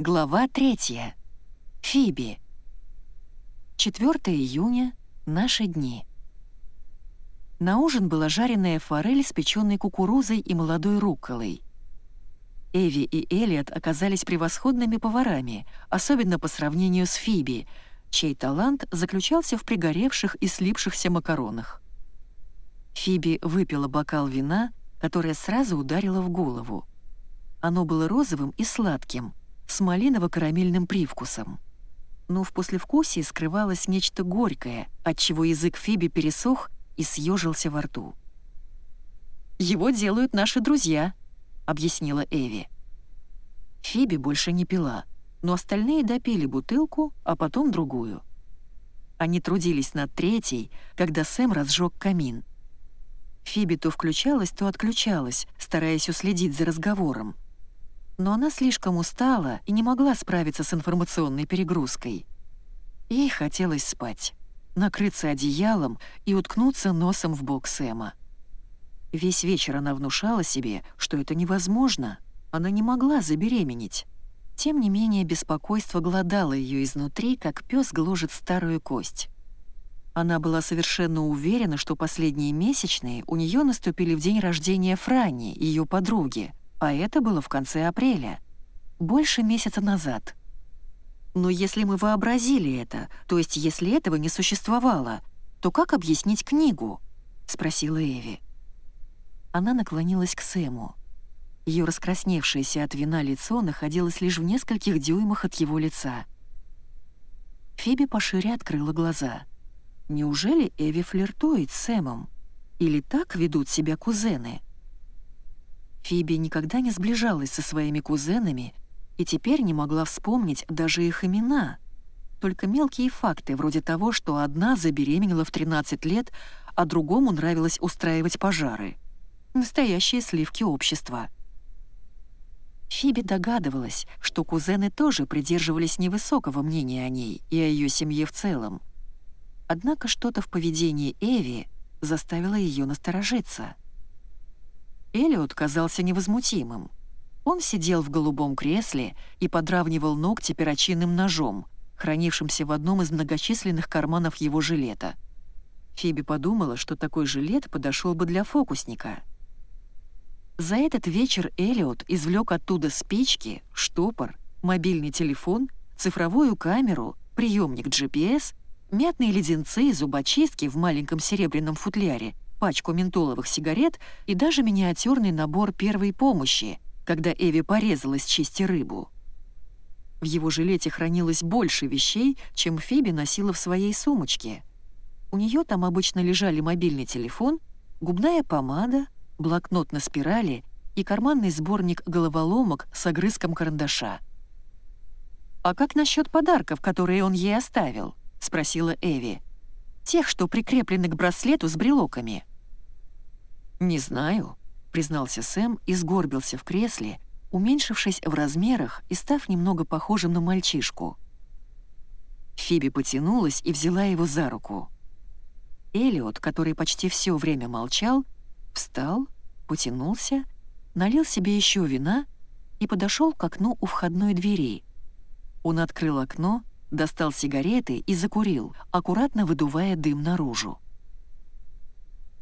Глава третья. Фиби. 4 июня. Наши дни. На ужин была жареная форель с печеной кукурузой и молодой рукколой. Эви и Элиот оказались превосходными поварами, особенно по сравнению с Фиби, чей талант заключался в пригоревших и слипшихся макаронах. Фиби выпила бокал вина, которое сразу ударило в голову. Оно было розовым и сладким, с малиново-карамельным привкусом. Но в послевкусии скрывалось нечто горькое, отчего язык Фиби пересох и съежился во рту. «Его делают наши друзья», — объяснила Эви. Фиби больше не пила, но остальные допили бутылку, а потом другую. Они трудились над третьей, когда Сэм разжег камин. Фиби то включалась, то отключалась, стараясь уследить за разговором. Но она слишком устала и не могла справиться с информационной перегрузкой. Ей хотелось спать, накрыться одеялом и уткнуться носом в бок Сэма. Весь вечер она внушала себе, что это невозможно. Она не могла забеременеть. Тем не менее, беспокойство глодало ее изнутри, как пес гложет старую кость. Она была совершенно уверена, что последние месячные у нее наступили в день рождения Франи, ее подруги, а это было в конце апреля. Больше месяца назад. Но если мы вообразили это, то есть если этого не существовало, то как объяснить книгу? Спросила Эви. Она наклонилась к Сэму. Ее раскрасневшееся от вина лицо находилось лишь в нескольких дюймах от его лица. Фиби пошире открыла глаза — Неужели Эви флиртует с Сэмом? Или так ведут себя кузены? Фиби никогда не сближалась со своими кузенами и теперь не могла вспомнить даже их имена. Только мелкие факты, вроде того, что одна забеременела в 13 лет, а другому нравилось устраивать пожары. Настоящие сливки общества. Фиби догадывалась, что кузены тоже придерживались невысокого мнения о ней и о ее семье в целом. Однако что-то в поведении Эви заставило ее насторожиться. Элиот казался невозмутимым. Он сидел в голубом кресле и подравнивал ногти перочинным ножом, хранившимся в одном из многочисленных карманов его жилета. Фиби подумала, что такой жилет подошел бы для фокусника. За этот вечер Элиот извлек оттуда спички, штопор, мобильный телефон, цифровую камеру, приемник GPS мятные леденцы, зубочистки в маленьком серебряном футляре, пачку ментоловых сигарет и даже миниатюрный набор первой помощи, когда Эви порезалась чисти рыбу. В его жилете хранилось больше вещей, чем Фиби носила в своей сумочке. У нее там обычно лежали мобильный телефон, губная помада, блокнот на спирали и карманный сборник головоломок с огрызком карандаша. «А как насчет подарков, которые он ей оставил?» — спросила Эви. «Тех, что прикреплены к браслету с брелоками». «Не знаю», — признался Сэм и сгорбился в кресле, уменьшившись в размерах и став немного похожим на мальчишку. Фиби потянулась и взяла его за руку. Элиот, который почти все время молчал, встал, потянулся, налил себе еще вина и подошел к окну у входной двери. Он открыл окно достал сигареты и закурил, аккуратно выдувая дым наружу.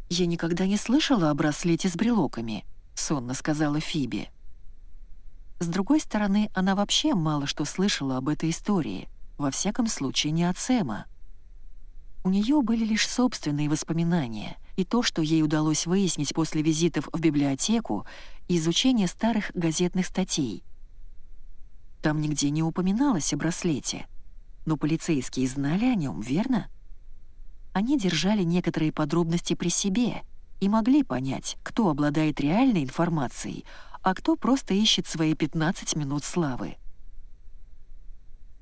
«Я никогда не слышала о браслете с брелоками», — сонно сказала Фиби. С другой стороны, она вообще мало что слышала об этой истории, во всяком случае не от Сэма. У нее были лишь собственные воспоминания и то, что ей удалось выяснить после визитов в библиотеку и изучения старых газетных статей. Там нигде не упоминалось о браслете — но полицейские знали о нем, верно? Они держали некоторые подробности при себе и могли понять, кто обладает реальной информацией, а кто просто ищет свои 15 минут славы.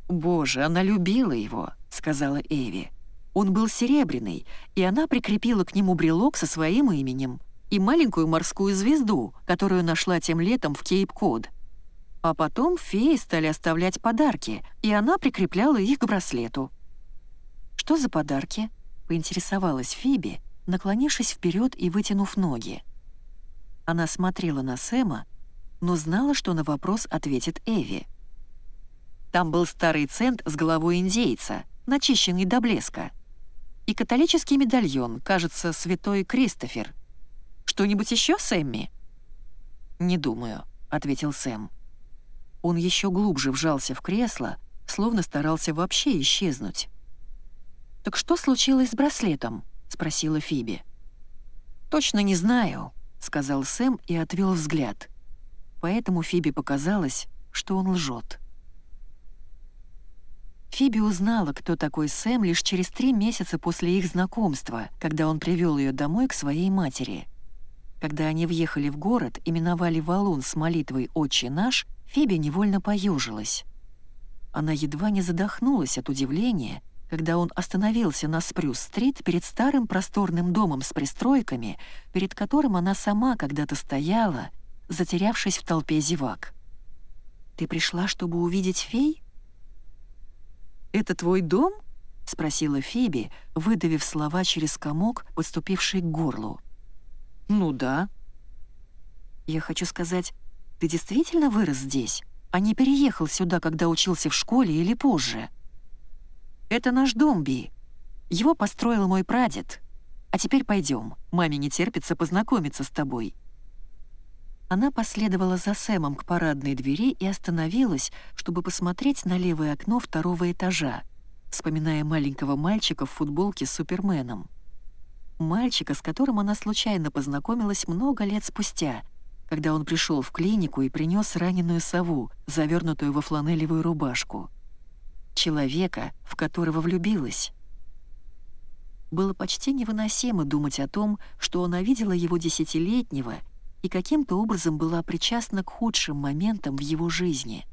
«Боже, она любила его», — сказала Эви. Он был серебряный, и она прикрепила к нему брелок со своим именем и маленькую морскую звезду, которую нашла тем летом в Кейп-Код. А потом феи стали оставлять подарки, и она прикрепляла их к браслету. «Что за подарки?» — поинтересовалась Фиби, наклонившись вперед и вытянув ноги. Она смотрела на Сэма, но знала, что на вопрос ответит Эви. Там был старый цент с головой индейца, начищенный до блеска. И католический медальон, кажется, святой Кристофер. Что-нибудь еще, Сэмми?» «Не думаю», — ответил Сэм. Он еще глубже вжался в кресло, словно старался вообще исчезнуть. «Так что случилось с браслетом?» — спросила Фиби. «Точно не знаю», — сказал Сэм и отвел взгляд. Поэтому Фиби показалось, что он лжет. Фиби узнала, кто такой Сэм, лишь через три месяца после их знакомства, когда он привел ее домой к своей матери. Когда они въехали в город и миновали валун с молитвой «Отче наш», Фиби невольно поежилась. Она едва не задохнулась от удивления, когда он остановился на Спрюс-стрит перед старым просторным домом с пристройками, перед которым она сама когда-то стояла, затерявшись в толпе зевак. «Ты пришла, чтобы увидеть фей?» «Это твой дом?» — спросила Фиби, выдавив слова через комок, подступивший к горлу. «Ну да». «Я хочу сказать, ты действительно вырос здесь, а не переехал сюда, когда учился в школе или позже?» «Это наш дом, Би. Его построил мой прадед. А теперь пойдем. Маме не терпится познакомиться с тобой». Она последовала за Сэмом к парадной двери и остановилась, чтобы посмотреть на левое окно второго этажа, вспоминая маленького мальчика в футболке с Суперменом. Мальчика, с которым она случайно познакомилась много лет спустя, когда он пришел в клинику и принес раненую сову, завернутую во фланелевую рубашку. Человека, в которого влюбилась. Было почти невыносимо думать о том, что она видела его десятилетнего — и каким-то образом была причастна к худшим моментам в его жизни.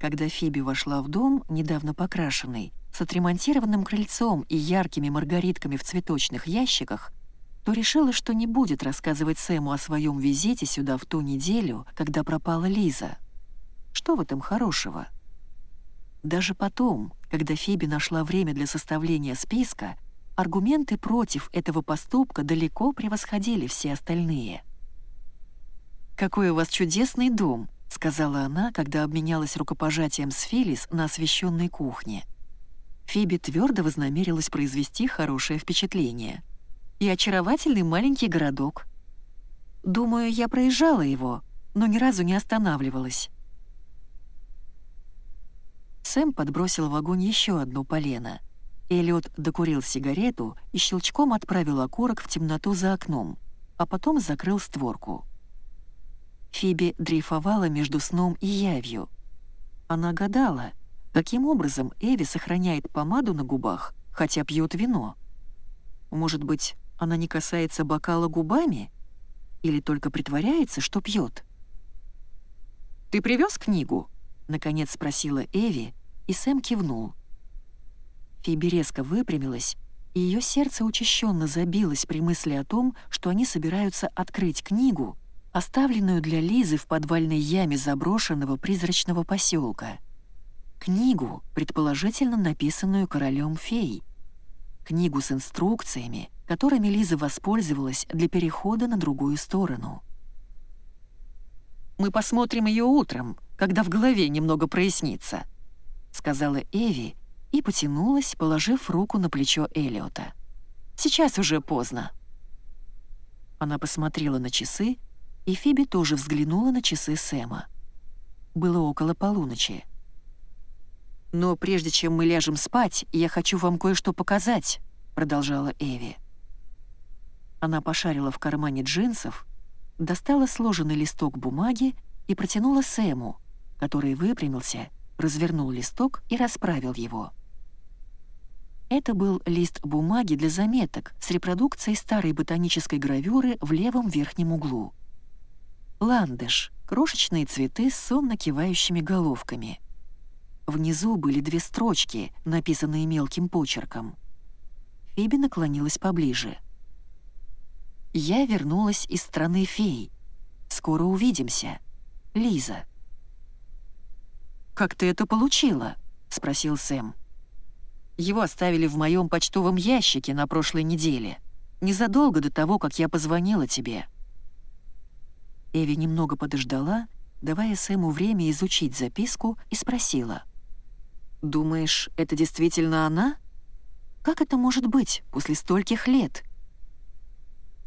Когда Фиби вошла в дом, недавно покрашенный, с отремонтированным крыльцом и яркими маргаритками в цветочных ящиках, то решила, что не будет рассказывать Сэму о своем визите сюда в ту неделю, когда пропала Лиза. Что в этом хорошего? Даже потом, когда Фиби нашла время для составления списка, аргументы против этого поступка далеко превосходили все остальные. «Какой у вас чудесный дом», — сказала она, когда обменялась рукопожатием с Филис на освещенной кухне. Фиби твердо вознамерилась произвести хорошее впечатление. «И очаровательный маленький городок. Думаю, я проезжала его, но ни разу не останавливалась». Сэм подбросил в огонь еще одно полено — Эллиот докурил сигарету и щелчком отправил окурок в темноту за окном, а потом закрыл створку. Фиби дрейфовала между сном и явью. Она гадала, каким образом Эви сохраняет помаду на губах, хотя пьет вино. Может быть, она не касается бокала губами? Или только притворяется, что пьет? «Ты привез книгу?» — наконец спросила Эви, и Сэм кивнул. Фиби резко выпрямилась, и ее сердце учащенно забилось при мысли о том, что они собираются открыть книгу, оставленную для Лизы в подвальной яме заброшенного призрачного поселка. Книгу, предположительно написанную королем фей. Книгу с инструкциями, которыми Лиза воспользовалась для перехода на другую сторону. «Мы посмотрим ее утром, когда в голове немного прояснится», — сказала Эви, и потянулась, положив руку на плечо Элиота. «Сейчас уже поздно». Она посмотрела на часы, и Фиби тоже взглянула на часы Сэма. Было около полуночи. «Но прежде чем мы ляжем спать, я хочу вам кое-что показать», — продолжала Эви. Она пошарила в кармане джинсов, достала сложенный листок бумаги и протянула Сэму, который выпрямился, развернул листок и расправил его. Это был лист бумаги для заметок с репродукцией старой ботанической гравюры в левом верхнем углу. Ландыш — крошечные цветы с сонно кивающими головками. Внизу были две строчки, написанные мелким почерком. Фиби наклонилась поближе. «Я вернулась из страны фей. Скоро увидимся. Лиза». «Как ты это получила?» — спросил Сэм. Его оставили в моем почтовом ящике на прошлой неделе, незадолго до того, как я позвонила тебе». Эви немного подождала, давая Сэму время изучить записку, и спросила. «Думаешь, это действительно она? Как это может быть после стольких лет?»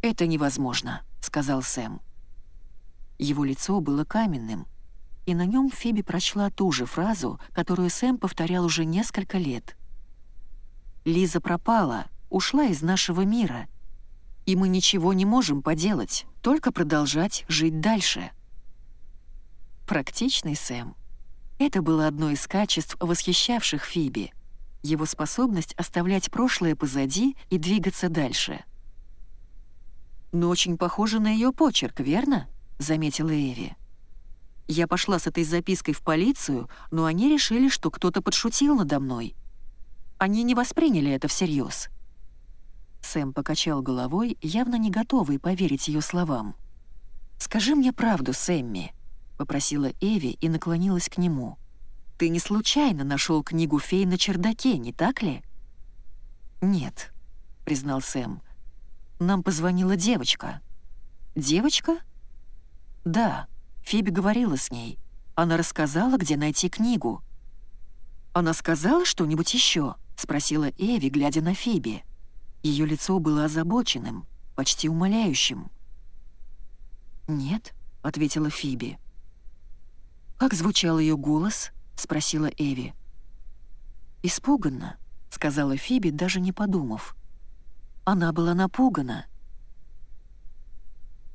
«Это невозможно», — сказал Сэм. Его лицо было каменным, и на нем Фиби прочла ту же фразу, которую Сэм повторял уже несколько лет. «Лиза пропала, ушла из нашего мира, и мы ничего не можем поделать, только продолжать жить дальше». Практичный Сэм. Это было одно из качеств, восхищавших Фиби. Его способность оставлять прошлое позади и двигаться дальше. «Но очень похоже на ее почерк, верно?» — заметила Эви. Я пошла с этой запиской в полицию, но они решили, что кто-то подшутил надо мной. Они не восприняли это всерьез. Сэм покачал головой, явно не готовый поверить ее словам. «Скажи мне правду, Сэмми», — попросила Эви и наклонилась к нему. «Ты не случайно нашел книгу фей на чердаке, не так ли?» «Нет», — признал Сэм. «Нам позвонила девочка». «Девочка?» «Да», Фиби говорила с ней. Она рассказала, где найти книгу. «Она сказала что-нибудь еще?» — спросила Эви, глядя на Фиби. Ее лицо было озабоченным, почти умоляющим. «Нет», — ответила Фиби. «Как звучал ее голос?» — спросила Эви. «Испуганно», — сказала Фиби, даже не подумав. Она была напугана.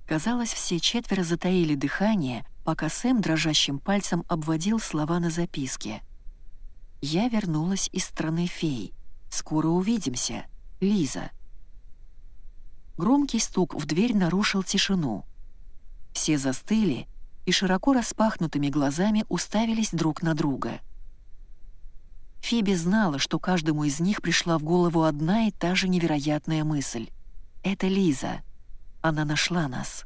Казалось, все четверо затаили дыхание, пока Сэм дрожащим пальцем обводил слова на записке. «Я вернулась из страны фей. Скоро увидимся. Лиза». Громкий стук в дверь нарушил тишину. Все застыли и широко распахнутыми глазами уставились друг на друга. Фиби знала, что каждому из них пришла в голову одна и та же невероятная мысль. «Это Лиза. Она нашла нас».